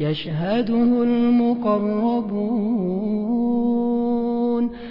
يشهده المقربون.